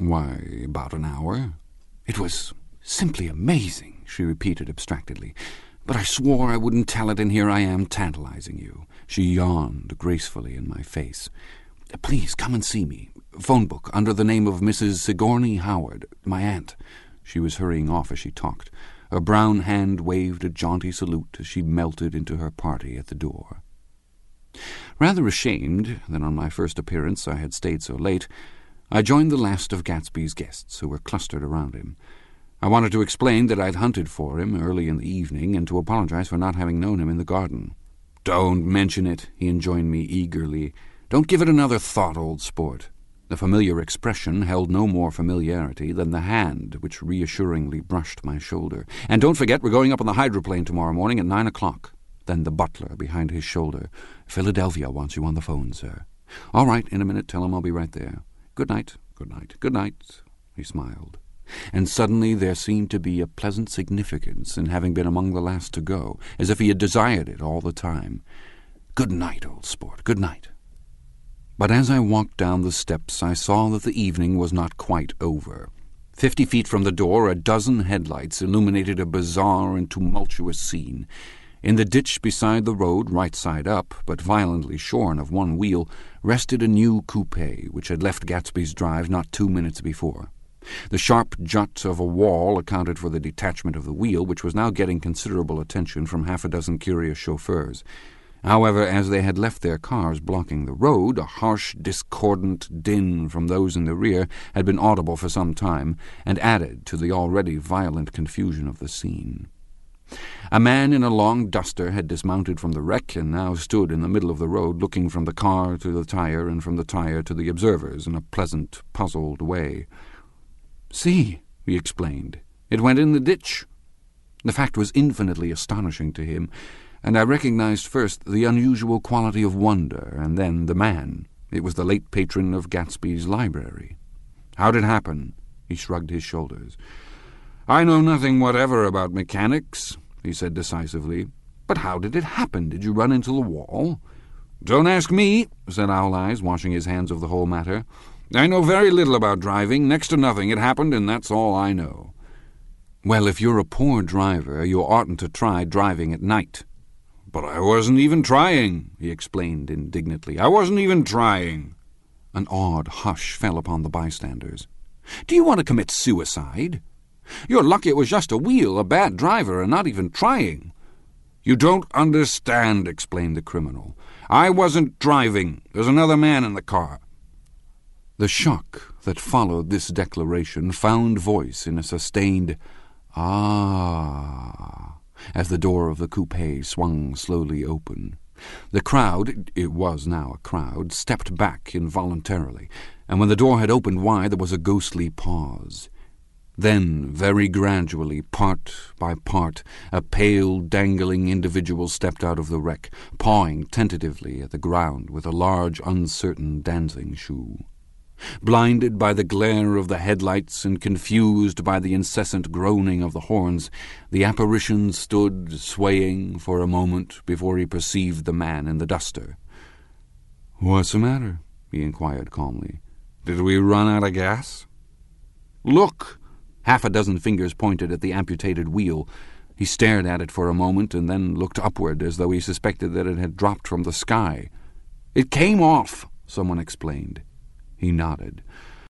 Why, about an hour. It was simply amazing, she repeated abstractedly. But I swore I wouldn't tell it, and here I am tantalizing you. She yawned gracefully in my face. Please come and see me. Phone book under the name of Mrs. Sigourney Howard, my aunt. She was hurrying off as she talked. Her brown hand waved a jaunty salute as she melted into her party at the door. Rather ashamed that on my first appearance I had stayed so late, I joined the last of Gatsby's guests, who were clustered around him. I wanted to explain that I'd hunted for him early in the evening, and to apologize for not having known him in the garden. Don't mention it, he enjoined me eagerly. Don't give it another thought, old sport. The familiar expression held no more familiarity than the hand which reassuringly brushed my shoulder. And don't forget, we're going up on the hydroplane tomorrow morning at nine o'clock. Then the butler behind his shoulder. Philadelphia wants you on the phone, sir. All right, in a minute, tell him I'll be right there. Good night, good night, good night, he smiled. And suddenly there seemed to be a pleasant significance in having been among the last to go, as if he had desired it all the time. Good night, old sport, good night. But as I walked down the steps, I saw that the evening was not quite over. Fifty feet from the door, a dozen headlights illuminated a bizarre and tumultuous scene. In the ditch beside the road, right side up, but violently shorn of one wheel, rested a new coupe which had left Gatsby's Drive not two minutes before. The sharp jut of a wall accounted for the detachment of the wheel, which was now getting considerable attention from half a dozen curious chauffeurs. However, as they had left their cars blocking the road, a harsh, discordant din from those in the rear had been audible for some time, and added to the already violent confusion of the scene. A man in a long duster had dismounted from the wreck and now stood in the middle of the road, looking from the car to the tire and from the tire to the observers in a pleasant, puzzled way. See, he explained, it went in the ditch. The fact was infinitely astonishing to him and I recognized first the unusual quality of wonder, and then the man. It was the late patron of Gatsby's library. How'd it happen? He shrugged his shoulders. I know nothing whatever about mechanics, he said decisively. But how did it happen? Did you run into the wall? Don't ask me, said Owl Eyes, washing his hands of the whole matter. I know very little about driving, next to nothing. It happened, and that's all I know. Well, if you're a poor driver, you oughtn't to try driving at night, but I wasn't even trying, he explained indignantly. I wasn't even trying. An awed hush fell upon the bystanders. Do you want to commit suicide? You're lucky it was just a wheel, a bad driver, and not even trying. You don't understand, explained the criminal. I wasn't driving. There's another man in the car. The shock that followed this declaration found voice in a sustained ah as the door of the coupe swung slowly open. The crowd, it was now a crowd, stepped back involuntarily, and when the door had opened wide there was a ghostly pause. Then, very gradually, part by part, a pale, dangling individual stepped out of the wreck, pawing tentatively at the ground with a large, uncertain dancing shoe. Blinded by the glare of the headlights and confused by the incessant groaning of the horns, the apparition stood swaying for a moment before he perceived the man in the duster. What's the matter? he inquired calmly. Did we run out of gas? Look! Half a dozen fingers pointed at the amputated wheel. He stared at it for a moment and then looked upward as though he suspected that it had dropped from the sky. It came off, someone explained. He nodded.